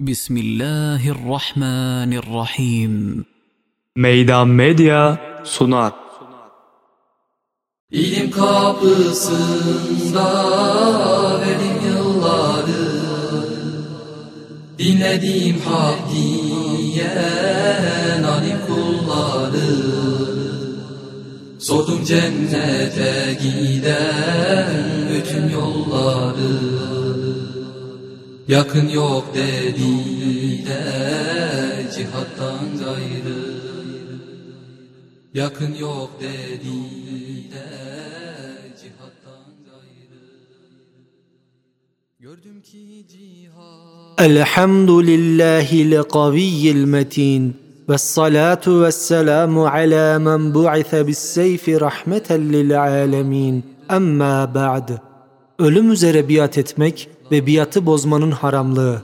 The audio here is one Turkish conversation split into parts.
بسم الله الرحمن الرحيم Meydan Medya sunar. İlim kapısında verim yılları Dinlediğim hak diyen alim kulları Sordum cennete giden bütün yolları Yakın yok dediler cihattan gayrı Yakın yok dediler cihattan gayrı Gördüm ki cihat الحمد لله القوي المتين والصلاة والسلام على من بعث بالسيف رحمة للعالمين أما بعد Ölüm üzere biat etmek ve biatı bozmanın haramlığı.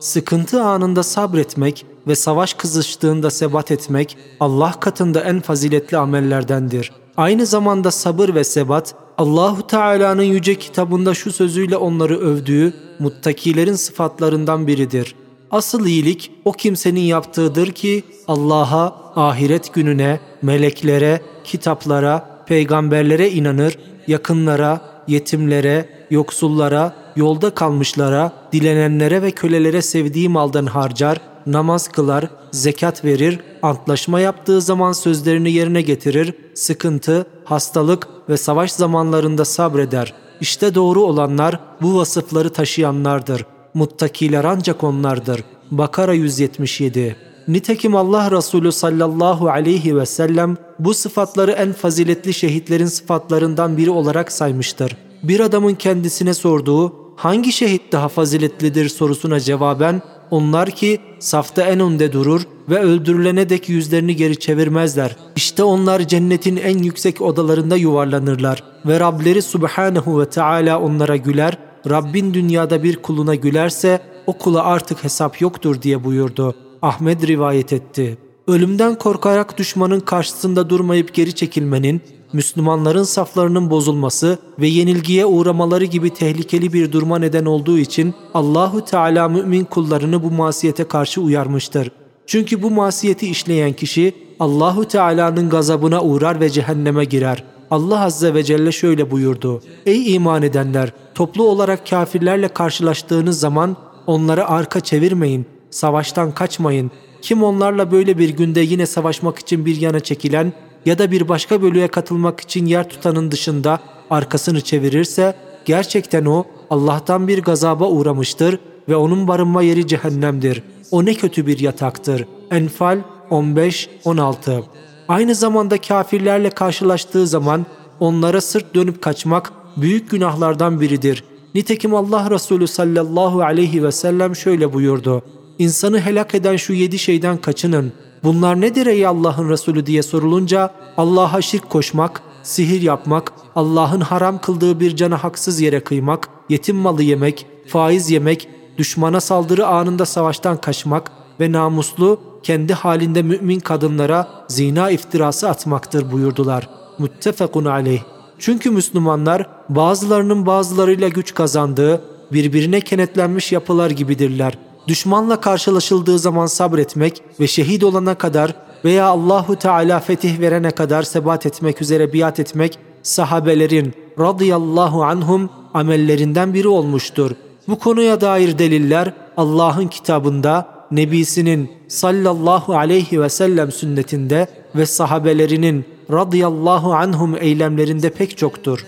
Sıkıntı anında sabretmek ve savaş kızıştığında sebat etmek Allah katında en faziletli amellerdendir. Aynı zamanda sabır ve sebat Allahu Teala'nın yüce kitabında şu sözüyle onları övdüğü muttakilerin sıfatlarından biridir. Asıl iyilik o kimsenin yaptığıdır ki Allah'a, ahiret gününe, meleklere, kitaplara, peygamberlere inanır, yakınlara, yetimlere, yoksullara, yolda kalmışlara, dilenenlere ve kölelere sevdiği maldan harcar, namaz kılar, zekat verir, antlaşma yaptığı zaman sözlerini yerine getirir, sıkıntı, hastalık ve savaş zamanlarında sabreder. İşte doğru olanlar bu vasıfları taşıyanlardır. Muttakiler ancak onlardır. Bakara 177 Nitekim Allah Resulü sallallahu aleyhi ve sellem bu sıfatları en faziletli şehitlerin sıfatlarından biri olarak saymıştır. Bir adamın kendisine sorduğu hangi şehit daha faziletlidir sorusuna cevaben onlar ki safta en önde durur ve öldürülene dek yüzlerini geri çevirmezler. İşte onlar cennetin en yüksek odalarında yuvarlanırlar ve Rableri Subhanahu ve Teala onlara güler. Rabbin dünyada bir kuluna gülerse o kula artık hesap yoktur diye buyurdu. Ahmed rivayet etti. Ölümden korkarak düşmanın karşısında durmayıp geri çekilmenin, Müslümanların saflarının bozulması ve yenilgiye uğramaları gibi tehlikeli bir duruma neden olduğu için Allahu Teala mümin kullarını bu masiyete karşı uyarmıştır. Çünkü bu masiyeti işleyen kişi Allahu Teala'nın gazabına uğrar ve cehenneme girer. Allah Azze ve Celle şöyle buyurdu. Ey iman edenler! Toplu olarak kafirlerle karşılaştığınız zaman onlara arka çevirmeyin, savaştan kaçmayın. Kim onlarla böyle bir günde yine savaşmak için bir yana çekilen ya da bir başka bölüye katılmak için yer tutanın dışında arkasını çevirirse gerçekten o Allah'tan bir gazaba uğramıştır ve onun barınma yeri cehennemdir. O ne kötü bir yataktır. Enfal 15-16 Aynı zamanda kafirlerle karşılaştığı zaman onlara sırt dönüp kaçmak büyük günahlardan biridir. Nitekim Allah Resulü sallallahu aleyhi ve sellem şöyle buyurdu. İnsanı helak eden şu yedi şeyden kaçının. Bunlar nedir ey Allah'ın Resulü diye sorulunca Allah'a şirk koşmak, sihir yapmak, Allah'ın haram kıldığı bir cana haksız yere kıymak, yetim malı yemek, faiz yemek, düşmana saldırı anında savaştan kaçmak ve namuslu, kendi halinde mümin kadınlara zina iftirası atmaktır buyurdular. Muttefakun aleyh. Çünkü Müslümanlar bazılarının bazılarıyla güç kazandığı, birbirine kenetlenmiş yapılar gibidirler. Düşmanla karşılaşıldığı zaman sabretmek ve şehit olana kadar veya Allahu Teala fetih verene kadar sebat etmek üzere biat etmek sahabelerin radıyallahu anhum amellerinden biri olmuştur. Bu konuya dair deliller Allah'ın kitabında, Nebisinin sallallahu aleyhi ve sellem sünnetinde ve sahabelerinin radıyallahu anhum eylemlerinde pek çoktur.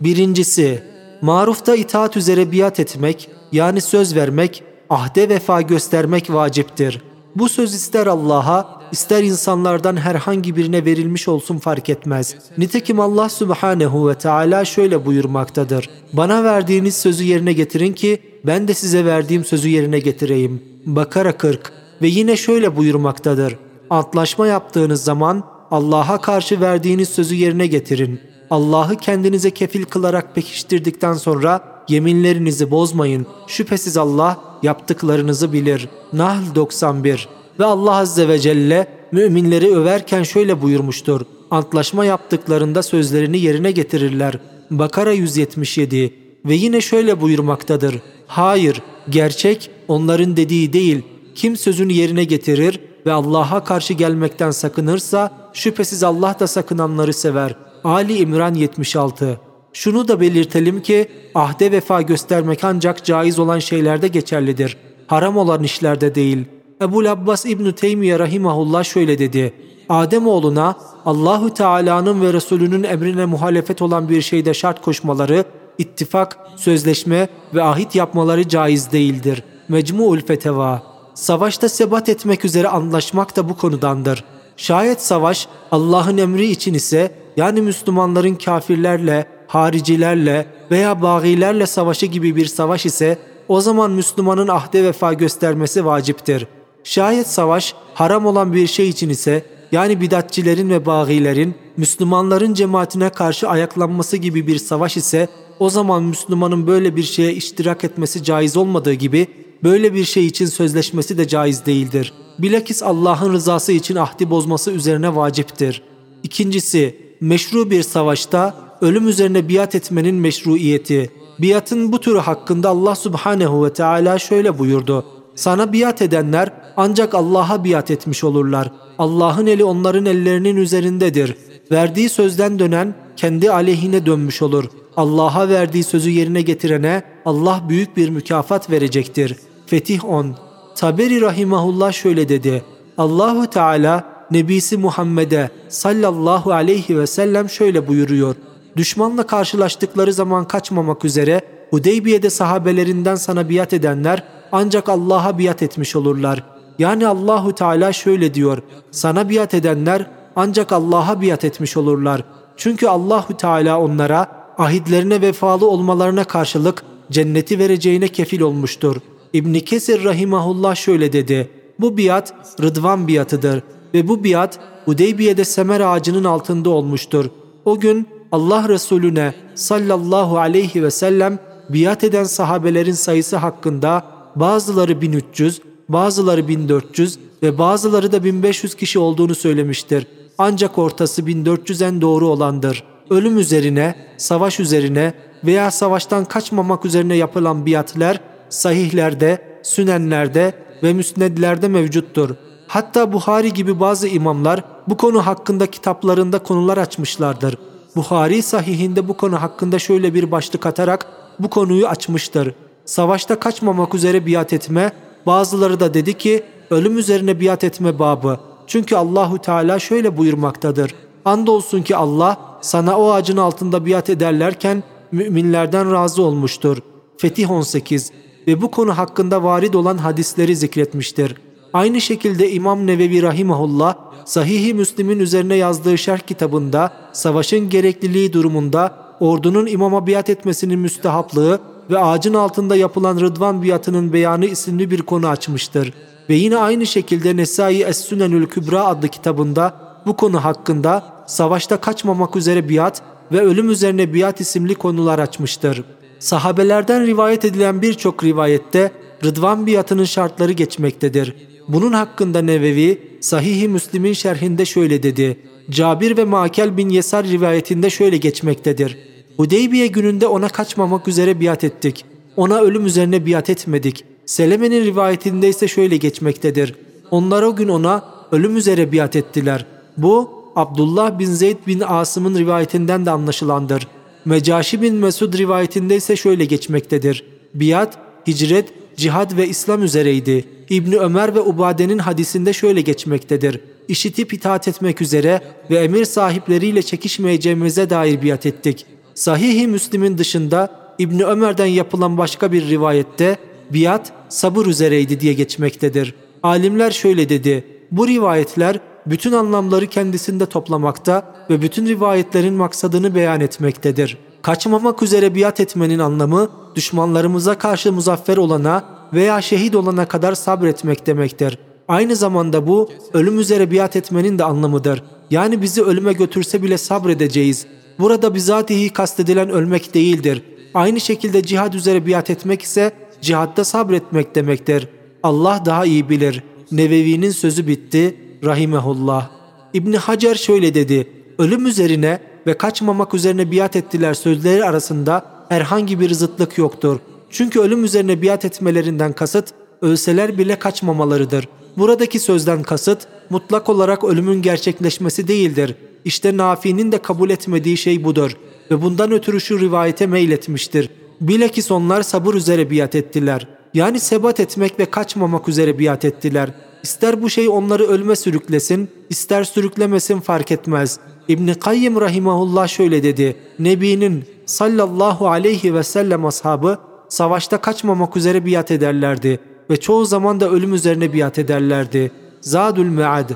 Birincisi, marufta itaat üzere biat etmek yani söz vermek, ahde vefa göstermek vaciptir. Bu söz ister Allah'a, ister insanlardan herhangi birine verilmiş olsun fark etmez. Nitekim Allah Subhanehu ve Teala şöyle buyurmaktadır. Bana verdiğiniz sözü yerine getirin ki ben de size verdiğim sözü yerine getireyim. Bakara 40 ve yine şöyle buyurmaktadır. Antlaşma yaptığınız zaman Allah'a karşı verdiğiniz sözü yerine getirin. Allah'ı kendinize kefil kılarak pekiştirdikten sonra yeminlerinizi bozmayın. Şüphesiz Allah yaptıklarınızı bilir. Nahl 91 Ve Allah Azze ve Celle müminleri överken şöyle buyurmuştur. Antlaşma yaptıklarında sözlerini yerine getirirler. Bakara 177 Ve yine şöyle buyurmaktadır. Hayır, gerçek onların dediği değil. Kim sözünü yerine getirir ve Allah'a karşı gelmekten sakınırsa şüphesiz Allah da sakınanları sever. Ali İmran 76 Şunu da belirtelim ki ahde vefa göstermek ancak caiz olan şeylerde geçerlidir. Haram olan işlerde değil. Ebu Abbas İbn Teymiye rahimahullah şöyle dedi. Adem oğluna Allahu Teala'nın ve Resulünün emrine muhalefet olan bir şeyde şart koşmaları, ittifak, sözleşme ve ahit yapmaları caiz değildir. Mecmu'ul Feteva Savaşta sebat etmek üzere anlaşmak da bu konudandır. Şayet savaş Allah'ın emri için ise yani Müslümanların kafirlerle, haricilerle veya bağilerle savaşı gibi bir savaş ise o zaman Müslümanın ahde vefa göstermesi vaciptir. Şayet savaş haram olan bir şey için ise yani bidatçilerin ve bağilerin Müslümanların cemaatine karşı ayaklanması gibi bir savaş ise o zaman Müslümanın böyle bir şeye iştirak etmesi caiz olmadığı gibi böyle bir şey için sözleşmesi de caiz değildir. Bilakis Allah'ın rızası için ahdi bozması üzerine vaciptir. İkincisi, meşru bir savaşta ölüm üzerine biat etmenin meşruiyeti. Biatın bu türü hakkında Allah subhanehu ve Teala şöyle buyurdu. Sana biat edenler ancak Allah'a biat etmiş olurlar. Allah'ın eli onların ellerinin üzerindedir. Verdiği sözden dönen kendi aleyhine dönmüş olur. Allah'a verdiği sözü yerine getirene Allah büyük bir mükafat verecektir. Fetih 10 Taberi Rahimahullah şöyle dedi. Allahu Teala Nebisi Muhammed'e sallallahu aleyhi ve sellem şöyle buyuruyor. Düşmanla karşılaştıkları zaman kaçmamak üzere Hudeybiye'de sahabelerinden sana biat edenler ancak Allah'a biat etmiş olurlar. Yani Allahu Teala şöyle diyor. Sana biat edenler ancak Allah'a biat etmiş olurlar. Çünkü Allahu Teala onlara ahitlerine vefalı olmalarına karşılık cenneti vereceğine kefil olmuştur. İbn Kesir rahimahullah şöyle dedi. Bu biat Rıdvan biatıdır ve bu biat Hudeybiye'de semer ağacının altında olmuştur. O gün Allah Resulüne sallallahu aleyhi ve sellem biat eden sahabelerin sayısı hakkında bazıları 1300, bazıları 1400 ve bazıları da 1500 kişi olduğunu söylemiştir. Ancak ortası 1400'en doğru olandır. Ölüm üzerine, savaş üzerine veya savaştan kaçmamak üzerine yapılan biatler sahihlerde, sünenlerde ve müsnedlerde mevcuttur. Hatta Buhari gibi bazı imamlar bu konu hakkında kitaplarında konular açmışlardır. Buhari sahihinde bu konu hakkında şöyle bir başlık atarak bu konuyu açmıştır. Savaşta kaçmamak üzere biat etme, bazıları da dedi ki ölüm üzerine biat etme babı. Çünkü Allahu Teala şöyle buyurmaktadır. Andolsun ki Allah sana o ağacın altında biat ederlerken müminlerden razı olmuştur. Fetih 18 ve bu konu hakkında varid olan hadisleri zikretmiştir. Aynı şekilde İmam Nevevi Rahimahullah, Sahih-i Müslim'in üzerine yazdığı şerh kitabında savaşın gerekliliği durumunda ordunun imama biat etmesinin müstehaplığı ve ağacın altında yapılan Rıdvan biatının beyanı isimli bir konu açmıştır. Ve yine aynı şekilde Nesai Es-Sünenül Kübra adlı kitabında bu konu hakkında savaşta kaçmamak üzere biat ve ölüm üzerine biat isimli konular açmıştır. Sahabelerden rivayet edilen birçok rivayette Rıdvan biatının şartları geçmektedir. Bunun hakkında Nevevi, Sahih-i Müslim'in şerhinde şöyle dedi. Cabir ve Makel bin Yesar rivayetinde şöyle geçmektedir. Hudeybiye gününde ona kaçmamak üzere biat ettik. Ona ölüm üzerine biat etmedik. Seleme'nin rivayetinde ise şöyle geçmektedir. Onlar o gün ona ölüm üzere biat ettiler. Bu Abdullah bin Zeyd bin Asım'ın rivayetinden de anlaşılandır. Mecaşi bin Mesud rivayetinde ise şöyle geçmektedir. Biat, hicret, cihad ve İslam üzereydi. İbni Ömer ve Ubade'nin hadisinde şöyle geçmektedir. İşitip itaat etmek üzere ve emir sahipleriyle çekişmeyeceğimize dair biat ettik. Sahih-i Müslim'in dışında İbni Ömer'den yapılan başka bir rivayette biat sabır üzereydi diye geçmektedir. Alimler şöyle dedi. Bu rivayetler bütün anlamları kendisinde toplamakta ve bütün rivayetlerin maksadını beyan etmektedir. Kaçmamak üzere biat etmenin anlamı düşmanlarımıza karşı muzaffer olana veya şehit olana kadar sabretmek demektir. Aynı zamanda bu ölüm üzere biat etmenin de anlamıdır. Yani bizi ölüme götürse bile sabredeceğiz. Burada bizatihi kastedilen ölmek değildir. Aynı şekilde cihad üzere biat etmek ise cihatta sabretmek demektir. Allah daha iyi bilir. Nevevi'nin sözü bitti. Rahimehullah. İbni Hacer şöyle dedi. Ölüm üzerine ve kaçmamak üzerine biat ettiler sözleri arasında herhangi bir zıtlık yoktur. Çünkü ölüm üzerine biat etmelerinden kasıt ölseler bile kaçmamalarıdır. Buradaki sözden kasıt mutlak olarak ölümün gerçekleşmesi değildir. İşte Nafi'nin de kabul etmediği şey budur ve bundan ötürü şu rivayete meyletmiştir. Bilakis onlar sabır üzere biat ettiler. Yani sebat etmek ve kaçmamak üzere biat ettiler. İster bu şey onları ölme sürüklesin, ister sürüklemesin fark etmez. İbni Kayyim rahimahullah şöyle dedi. Nebinin sallallahu aleyhi ve sellem ashabı savaşta kaçmamak üzere biat ederlerdi ve çoğu zaman da ölüm üzerine biat ederlerdi. Zadül Mead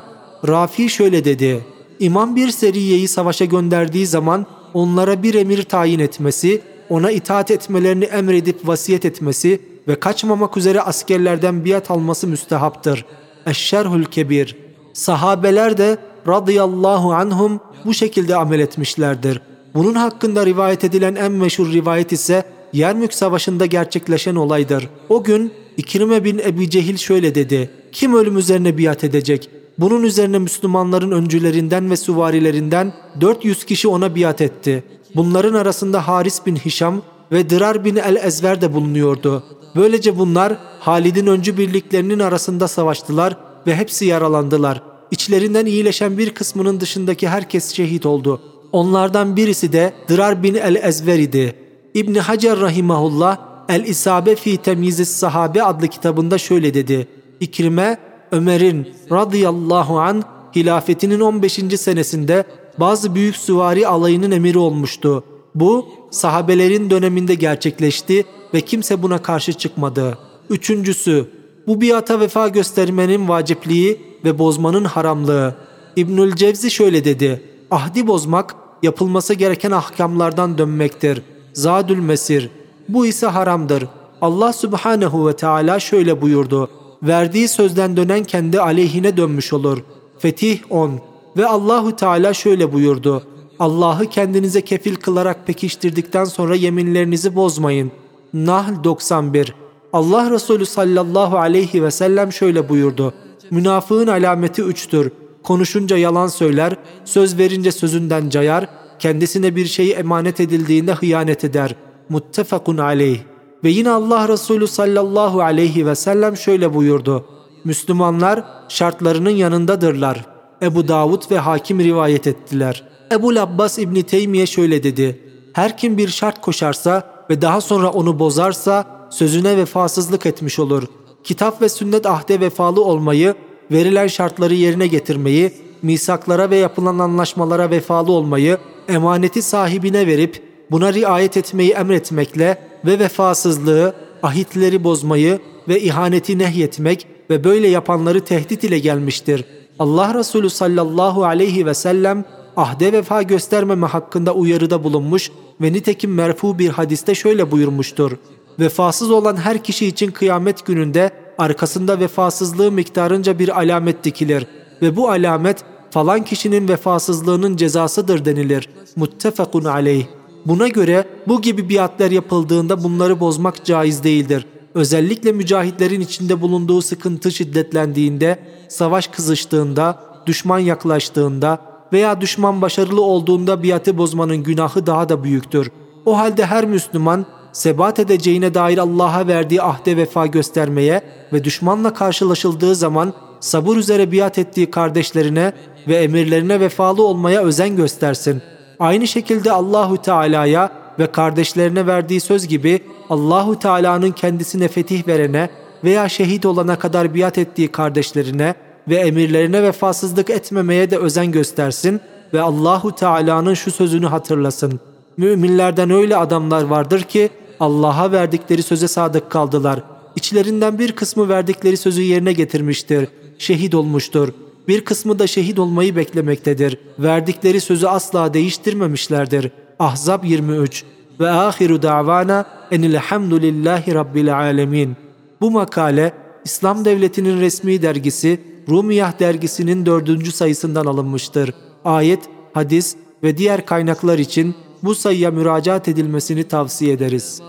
Rafi şöyle dedi. İmam bir seriyeyi savaşa gönderdiği zaman onlara bir emir tayin etmesi, ona itaat etmelerini emredip vasiyet etmesi ve kaçmamak üzere askerlerden biat alması müstehaptır. Eşşerhül Kebir Sahabeler de radıyallahu anhum bu şekilde amel etmişlerdir. Bunun hakkında rivayet edilen en meşhur rivayet ise Yermük Savaşı'nda gerçekleşen olaydır. O gün İkrime bin Ebi Cehil şöyle dedi. Kim ölüm üzerine biat edecek? Bunun üzerine Müslümanların öncülerinden ve süvarilerinden 400 kişi ona biat etti. Bunların arasında Haris bin Hişam ve Dırar bin el-Ezver de bulunuyordu. Böylece bunlar Halid'in öncü birliklerinin arasında savaştılar ve hepsi yaralandılar. İçlerinden iyileşen bir kısmının dışındaki herkes şehit oldu. Onlardan birisi de Dırar bin el-Ezver idi. İbni Hacer rahimahullah El-İsabe fi Temyiz Sahabe adlı kitabında şöyle dedi. İkrime, Ömer'in radıyallahu an hilafetinin 15. senesinde bazı büyük süvari alayının emiri olmuştu. Bu sahabelerin döneminde gerçekleşti ve kimse buna karşı çıkmadı. Üçüncüsü, bu biata vefa göstermenin vacipliği ve bozmanın haramlığı. İbnül Cevzi şöyle dedi. Ahdi bozmak yapılması gereken ahkamlardan dönmektir. Zadül Mesir. Bu ise haramdır. Allah Subhanehu ve Teala şöyle buyurdu. Verdiği sözden dönen kendi aleyhine dönmüş olur. Fetih 10. Ve Allahu Teala şöyle buyurdu. Allah'ı kendinize kefil kılarak pekiştirdikten sonra yeminlerinizi bozmayın. Nahl 91. Allah Resulü sallallahu aleyhi ve sellem şöyle buyurdu. Münafığın alameti üçtür. Konuşunca yalan söyler, söz verince sözünden cayar, kendisine bir şey emanet edildiğinde hıyanet eder. Muttefakun aleyh. Ve yine Allah Resulü sallallahu aleyhi ve sellem şöyle buyurdu. Müslümanlar şartlarının yanındadırlar. Ebu Davud ve Hakim rivayet ettiler. Ebu Abbas İbni Teymiye şöyle dedi. Her kim bir şart koşarsa ve daha sonra onu bozarsa sözüne vefasızlık etmiş olur. Kitap ve sünnet ahde vefalı olmayı, verilen şartları yerine getirmeyi, misaklara ve yapılan anlaşmalara vefalı olmayı, emaneti sahibine verip buna riayet etmeyi emretmekle ve vefasızlığı, ahitleri bozmayı ve ihaneti nehyetmek ve böyle yapanları tehdit ile gelmiştir. Allah Resulü sallallahu aleyhi ve sellem ahde vefa göstermeme hakkında uyarıda bulunmuş ve nitekim merfu bir hadiste şöyle buyurmuştur. Vefasız olan her kişi için kıyamet gününde arkasında vefasızlığı miktarınca bir alamet dikilir ve bu alamet falan kişinin vefasızlığının cezasıdır denilir. Muttefakun aleyh. Buna göre bu gibi biatler yapıldığında bunları bozmak caiz değildir. Özellikle mücahitlerin içinde bulunduğu sıkıntı şiddetlendiğinde, savaş kızıştığında, düşman yaklaştığında veya düşman başarılı olduğunda biatı bozmanın günahı daha da büyüktür. O halde her Müslüman sebat edeceğine dair Allah'a verdiği ahde vefa göstermeye ve düşmanla karşılaşıldığı zaman sabır üzere biat ettiği kardeşlerine ve emirlerine vefalı olmaya özen göstersin. Aynı şekilde Allahu Teala'ya ve kardeşlerine verdiği söz gibi Allahu Teala'nın kendisine fetih verene veya şehit olana kadar biat ettiği kardeşlerine ve emirlerine vefasızlık etmemeye de özen göstersin ve Allahu Teala'nın şu sözünü hatırlasın. Müminlerden öyle adamlar vardır ki Allah'a verdikleri söze sadık kaldılar. İçlerinden bir kısmı verdikleri sözü yerine getirmiştir. Şehit olmuştur. Bir kısmı da şehit olmayı beklemektedir. Verdikleri sözü asla değiştirmemişlerdir. Ahzab 23 Ve ahiru davana enilhamdülillahi rabbil alemin. Bu makale İslam Devleti'nin resmi dergisi Rumiyah dergisinin dördüncü sayısından alınmıştır. Ayet, hadis ve diğer kaynaklar için bu sayıya müracaat edilmesini tavsiye ederiz.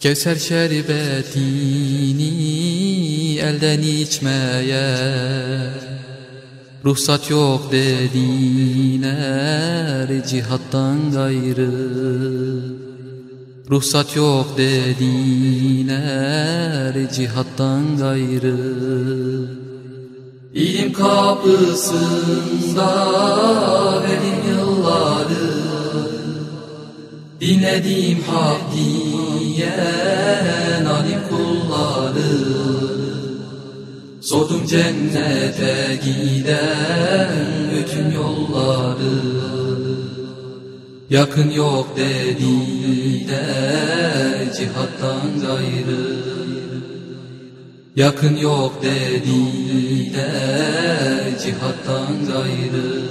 Kevser şerbetini elden içmeye Ruhsat yok dediler cihattan gayrı Ruhsat yok dediler cihattan gayrı İlim kapısında verin yılları Dinlediğim hak diyen alim kulları Sordum cennete giden bütün yolları Yakın yok dediler cihattan gayrı Yakın yok dediler cihattan gayrı